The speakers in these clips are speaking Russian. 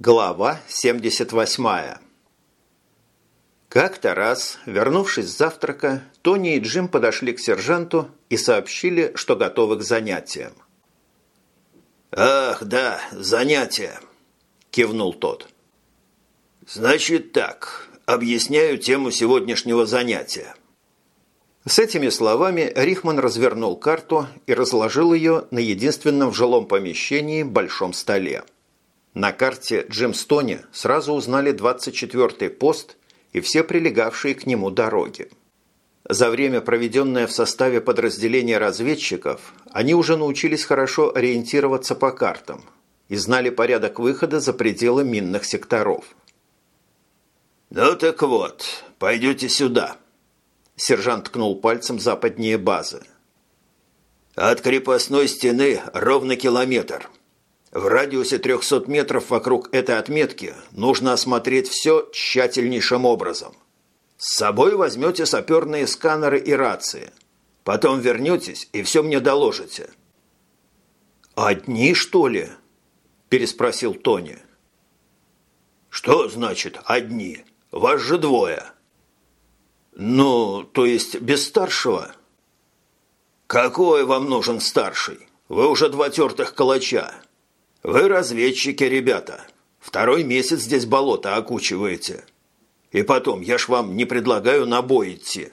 Глава 78 Как-то раз, вернувшись с завтрака, Тони и Джим подошли к сержанту и сообщили, что готовы к занятиям. «Ах, да, занятия!» – кивнул тот. «Значит так, объясняю тему сегодняшнего занятия». С этими словами Рихман развернул карту и разложил ее на единственном в жилом помещении большом столе. На карте Джимстоне сразу узнали 24-й пост и все прилегавшие к нему дороги. За время, проведенное в составе подразделения разведчиков, они уже научились хорошо ориентироваться по картам и знали порядок выхода за пределы минных секторов. «Ну так вот, пойдете сюда», – сержант ткнул пальцем западнее базы. «От крепостной стены ровно километр». В радиусе 300 метров вокруг этой отметки нужно осмотреть все тщательнейшим образом. С собой возьмете саперные сканеры и рации. Потом вернетесь и все мне доложите». «Одни, что ли?» – переспросил Тони. «Что значит «одни»? Вас же двое». «Ну, то есть без старшего?» «Какой вам нужен старший? Вы уже два тертых калача. «Вы разведчики, ребята. Второй месяц здесь болото окучиваете. И потом, я ж вам не предлагаю на бой идти.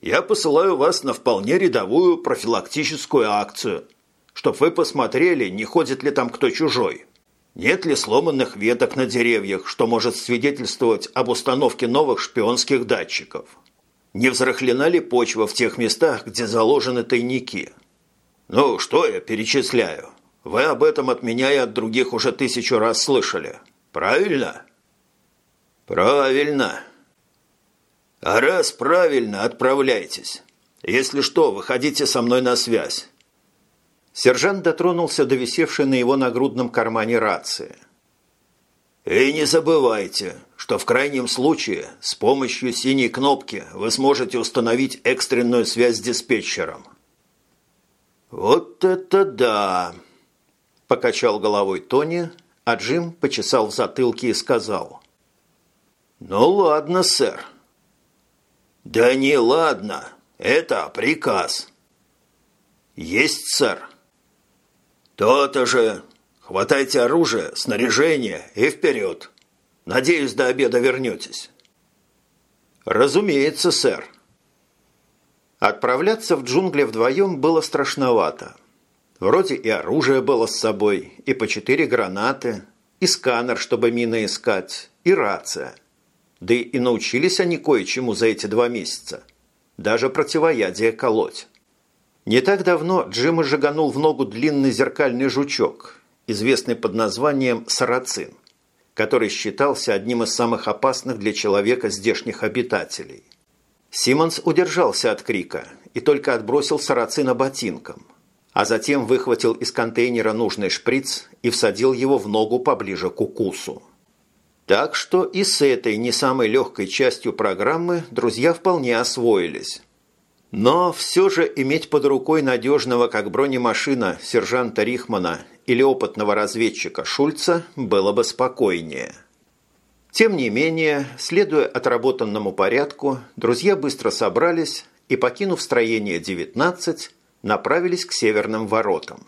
Я посылаю вас на вполне рядовую профилактическую акцию, чтоб вы посмотрели, не ходит ли там кто чужой. Нет ли сломанных веток на деревьях, что может свидетельствовать об установке новых шпионских датчиков. Не взрыхлена ли почва в тех местах, где заложены тайники. Ну, что я перечисляю? Вы об этом от меня и от других уже тысячу раз слышали. Правильно? Правильно. А раз правильно, отправляйтесь. Если что, выходите со мной на связь. Сержант дотронулся до висевшей на его нагрудном кармане рации. И не забывайте, что в крайнем случае с помощью синей кнопки вы сможете установить экстренную связь с диспетчером. Вот это да! Покачал головой Тони, а Джим почесал в затылке и сказал. «Ну ладно, сэр». «Да не ладно, это приказ». «Есть, сэр». «То-то же. Хватайте оружие, снаряжение и вперед. Надеюсь, до обеда вернетесь». «Разумеется, сэр». Отправляться в джунгли вдвоем было страшновато. Вроде и оружие было с собой, и по четыре гранаты, и сканер, чтобы мины искать, и рация. Да и научились они кое-чему за эти два месяца. Даже противоядие колоть. Не так давно Джим жаганул в ногу длинный зеркальный жучок, известный под названием «сарацин», который считался одним из самых опасных для человека здешних обитателей. Симмонс удержался от крика и только отбросил сарацина ботинком – а затем выхватил из контейнера нужный шприц и всадил его в ногу поближе к укусу. Так что и с этой не самой легкой частью программы друзья вполне освоились. Но все же иметь под рукой надежного, как бронемашина, сержанта Рихмана или опытного разведчика Шульца было бы спокойнее. Тем не менее, следуя отработанному порядку, друзья быстро собрались и, покинув строение 19, направились к северным воротам.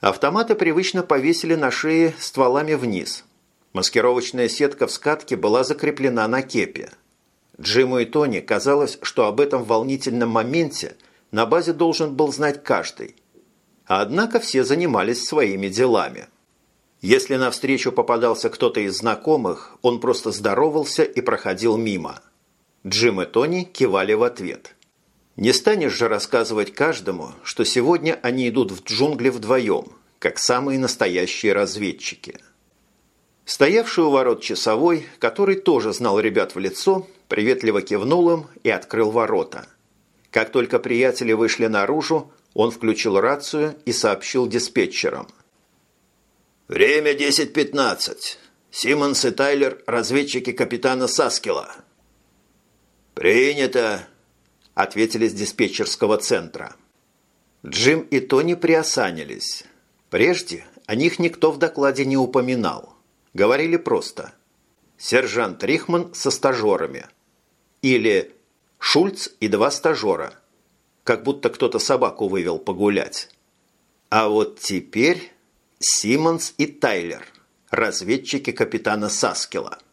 Автоматы привычно повесили на шее стволами вниз. Маскировочная сетка в скатке была закреплена на кепе. Джиму и Тони казалось, что об этом волнительном моменте на базе должен был знать каждый. Однако все занимались своими делами. Если навстречу попадался кто-то из знакомых, он просто здоровался и проходил мимо. Джим и Тони кивали в ответ. Не станешь же рассказывать каждому, что сегодня они идут в джунгли вдвоем, как самые настоящие разведчики. Стоявший у ворот часовой, который тоже знал ребят в лицо, приветливо кивнул им и открыл ворота. Как только приятели вышли наружу, он включил рацию и сообщил диспетчерам. «Время 10.15. Симмонс и Тайлер – разведчики капитана Саскила». «Принято», ответили с диспетчерского центра. Джим и Тони приосанились. Прежде о них никто в докладе не упоминал. говорили просто «Сержант Рихман со стажерами» или «Шульц и два стажера», как будто кто-то собаку вывел погулять. А вот теперь Симмонс и Тайлер, разведчики капитана Саскила –